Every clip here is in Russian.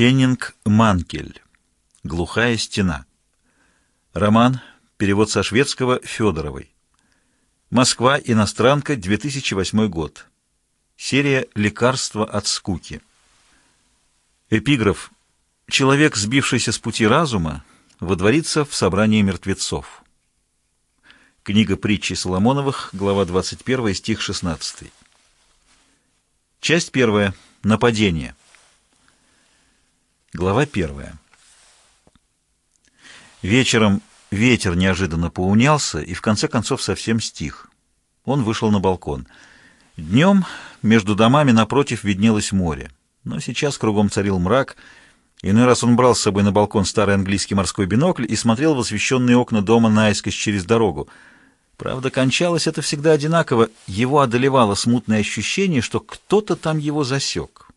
Хеннинг Манкель. Глухая стена. Роман. Перевод со шведского Федоровой. Москва. Иностранка. 2008 год. Серия «Лекарство от скуки». Эпиграф. Человек, сбившийся с пути разума, водворится в собрании мертвецов. Книга притчи Соломоновых, глава 21, стих 16. Часть первая. Нападение. Глава первая. Вечером ветер неожиданно поунялся и в конце концов совсем стих. Он вышел на балкон. Днем между домами напротив виднелось море, но сейчас кругом царил мрак. Иной раз он брал с собой на балкон старый английский морской бинокль и смотрел в освещенные окна дома наискось через дорогу. Правда, кончалось это всегда одинаково. Его одолевало смутное ощущение, что кто-то там его засек.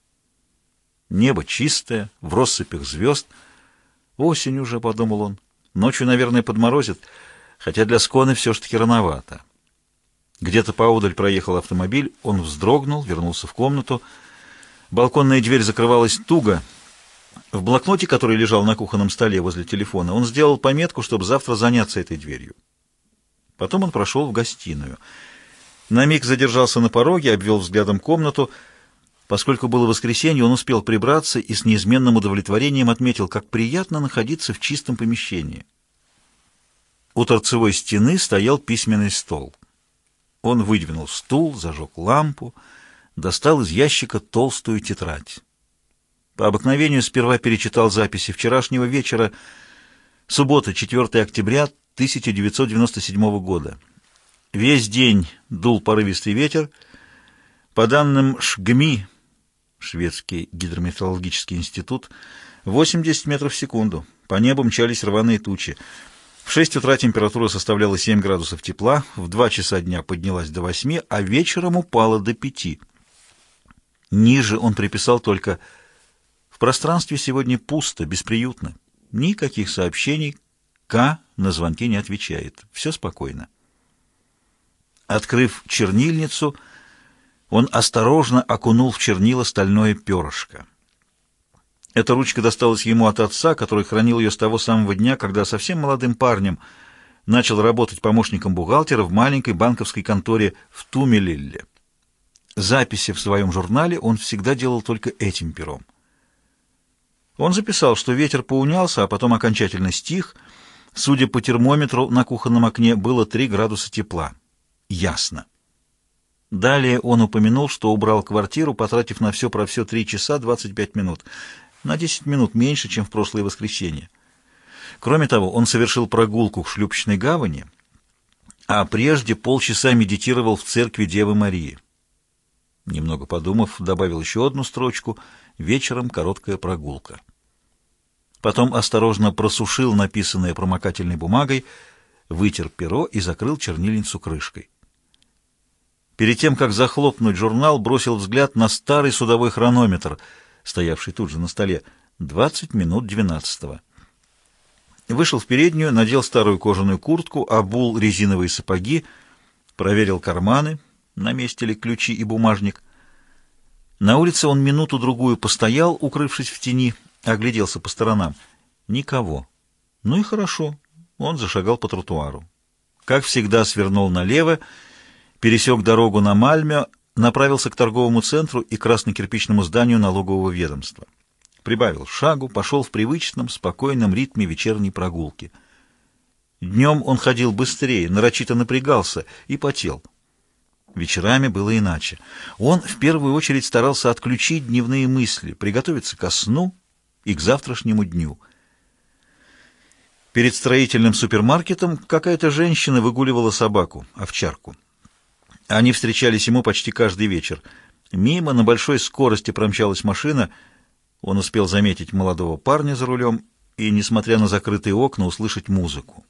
Небо чистое, в россыпях звезд. Осень уже, — подумал он. Ночью, наверное, подморозит, хотя для Сконы все ж таки рановато. Где-то поодаль проехал автомобиль, он вздрогнул, вернулся в комнату. Балконная дверь закрывалась туго. В блокноте, который лежал на кухонном столе возле телефона, он сделал пометку, чтобы завтра заняться этой дверью. Потом он прошел в гостиную. На миг задержался на пороге, обвел взглядом комнату — Поскольку было воскресенье, он успел прибраться и с неизменным удовлетворением отметил, как приятно находиться в чистом помещении. У торцевой стены стоял письменный стол. Он выдвинул стул, зажег лампу, достал из ящика толстую тетрадь. По обыкновению сперва перечитал записи вчерашнего вечера, суббота, 4 октября 1997 года. Весь день дул порывистый ветер. По данным ШГМИ, шведский гидрометеорологический институт, 80 метров в секунду. По небу мчались рваные тучи. В 6 утра температура составляла 7 градусов тепла, в 2 часа дня поднялась до 8, а вечером упала до 5. Ниже он приписал только «В пространстве сегодня пусто, бесприютно. Никаких сообщений. К на звонки не отвечает. Все спокойно». Открыв чернильницу, он осторожно окунул в чернила стальное перышко. Эта ручка досталась ему от отца, который хранил ее с того самого дня, когда совсем молодым парнем начал работать помощником бухгалтера в маленькой банковской конторе в Тумелилле. Записи в своем журнале он всегда делал только этим пером. Он записал, что ветер поунялся, а потом окончательно стих. Судя по термометру на кухонном окне, было 3 градуса тепла. Ясно. Далее он упомянул, что убрал квартиру, потратив на все про все 3 часа 25 минут. На 10 минут меньше, чем в прошлое воскресенье. Кроме того, он совершил прогулку к шлюпочной гавани, а прежде полчаса медитировал в церкви Девы Марии. Немного подумав, добавил еще одну строчку «Вечером короткая прогулка». Потом осторожно просушил написанное промокательной бумагой, вытер перо и закрыл чернильницу крышкой. Перед тем, как захлопнуть журнал, бросил взгляд на старый судовой хронометр, стоявший тут же на столе. Двадцать минут двенадцатого. Вышел в переднюю, надел старую кожаную куртку, обул резиновые сапоги, проверил карманы, на месте ли ключи и бумажник. На улице он минуту-другую постоял, укрывшись в тени, огляделся по сторонам. Никого. Ну и хорошо. Он зашагал по тротуару. Как всегда, свернул налево пересек дорогу на Мальме, направился к торговому центру и красно-кирпичному зданию налогового ведомства. Прибавил шагу, пошел в привычном, спокойном ритме вечерней прогулки. Днем он ходил быстрее, нарочито напрягался и потел. Вечерами было иначе. Он в первую очередь старался отключить дневные мысли, приготовиться ко сну и к завтрашнему дню. Перед строительным супермаркетом какая-то женщина выгуливала собаку, овчарку. Они встречались ему почти каждый вечер. Мимо на большой скорости промчалась машина. Он успел заметить молодого парня за рулем и, несмотря на закрытые окна, услышать музыку.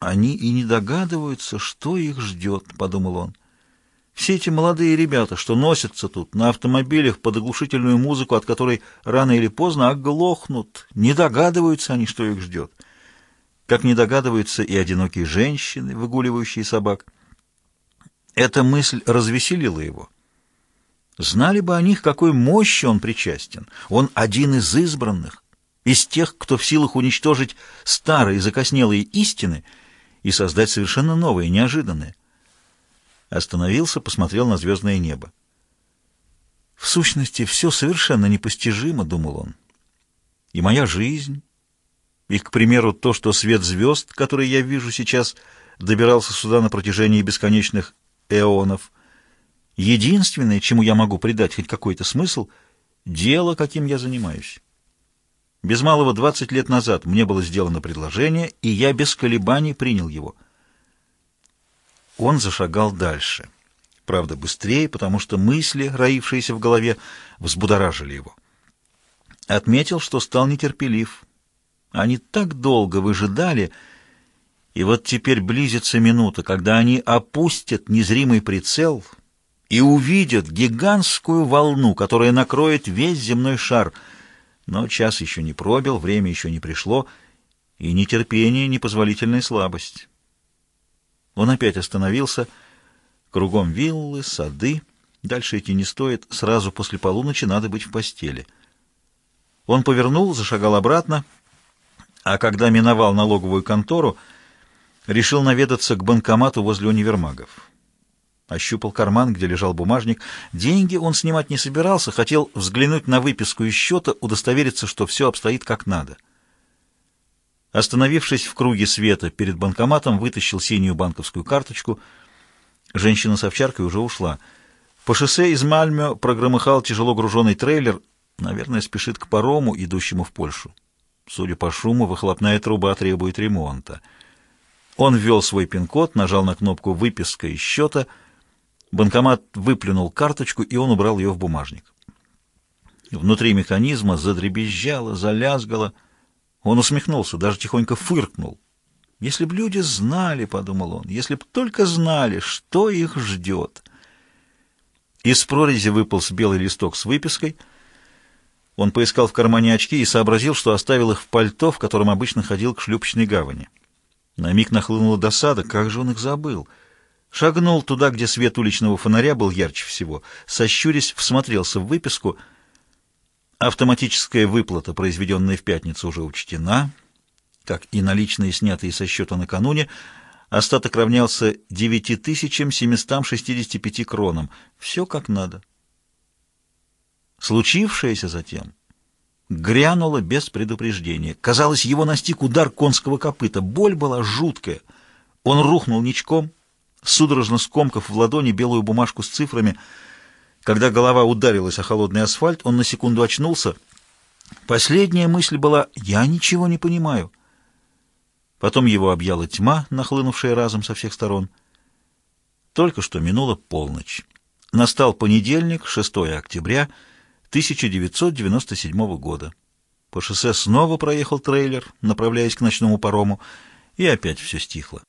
«Они и не догадываются, что их ждет», — подумал он. «Все эти молодые ребята, что носятся тут на автомобилях под оглушительную музыку, от которой рано или поздно оглохнут, не догадываются они, что их ждет. Как не догадываются и одинокие женщины, выгуливающие собак». Эта мысль развеселила его. Знали бы о них, какой мощи он причастен. Он один из избранных, из тех, кто в силах уничтожить старые закоснелые истины и создать совершенно новые, неожиданные. Остановился, посмотрел на звездное небо. В сущности, все совершенно непостижимо, думал он. И моя жизнь, и, к примеру, то, что свет звезд, который я вижу сейчас, добирался сюда на протяжении бесконечных эонов. Единственное, чему я могу придать хоть какой-то смысл — дело, каким я занимаюсь. Без малого 20 лет назад мне было сделано предложение, и я без колебаний принял его. Он зашагал дальше. Правда, быстрее, потому что мысли, роившиеся в голове, взбудоражили его. Отметил, что стал нетерпелив. Они так долго выжидали, и вот теперь близится минута, когда они опустят незримый прицел и увидят гигантскую волну, которая накроет весь земной шар. Но час еще не пробил, время еще не пришло, и нетерпение — непозволительная слабость. Он опять остановился. Кругом виллы, сады. Дальше идти не стоит. Сразу после полуночи надо быть в постели. Он повернул, зашагал обратно, а когда миновал налоговую контору, решил наведаться к банкомату возле универмагов. Ощупал карман, где лежал бумажник. Деньги он снимать не собирался, хотел взглянуть на выписку из счета, удостовериться, что все обстоит как надо. Остановившись в круге света перед банкоматом, вытащил синюю банковскую карточку. Женщина с овчаркой уже ушла. По шоссе из Мальмё прогромыхал тяжело груженный трейлер, наверное, спешит к парому, идущему в Польшу. Судя по шуму, выхлопная труба требует ремонта. Он ввел свой пин-код, нажал на кнопку «Выписка из счета». Банкомат выплюнул карточку, и он убрал ее в бумажник. Внутри механизма задребезжало, залязгало. Он усмехнулся, даже тихонько фыркнул. «Если б люди знали, — подумал он, — если б только знали, что их ждет». Из прорези выполз белый листок с выпиской. Он поискал в кармане очки и сообразил, что оставил их в пальто, в котором обычно ходил к шлюпочной гавани. На миг нахлынула досада, как же он их забыл. Шагнул туда, где свет уличного фонаря был ярче всего, сощурясь, всмотрелся в выписку. Автоматическая выплата, произведенная в пятницу, уже учтена, как и наличные, снятые со счета накануне. Остаток равнялся 9765 кронам. Все как надо. Случившееся затем грянуло без предупреждения. Казалось, его настиг удар конского копыта. Боль была жуткая. Он рухнул ничком, судорожно скомкав в ладони белую бумажку с цифрами. Когда голова ударилась о холодный асфальт, он на секунду очнулся. Последняя мысль была «Я ничего не понимаю». Потом его объяла тьма, нахлынувшая разом со всех сторон. Только что минула полночь. Настал понедельник, 6 октября, 1997 года. По шоссе снова проехал трейлер, направляясь к ночному парому, и опять все стихло.